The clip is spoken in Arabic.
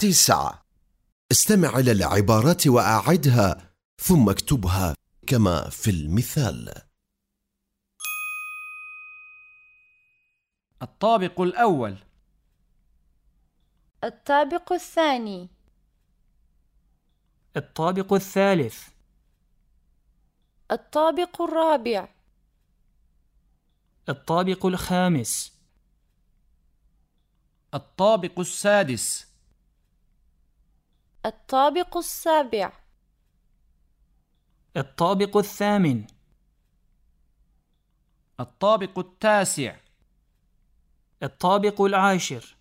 تسعة. استمع إلى العبارات وأعدها ثم اكتبها كما في المثال. الطابق الأول. الطابق الثاني. الطابق الثالث. الطابق الرابع. الطابق الخامس. الطابق السادس. الطابق السابع. الطابق الثامن. الطابق التاسع. الطابق العاشر.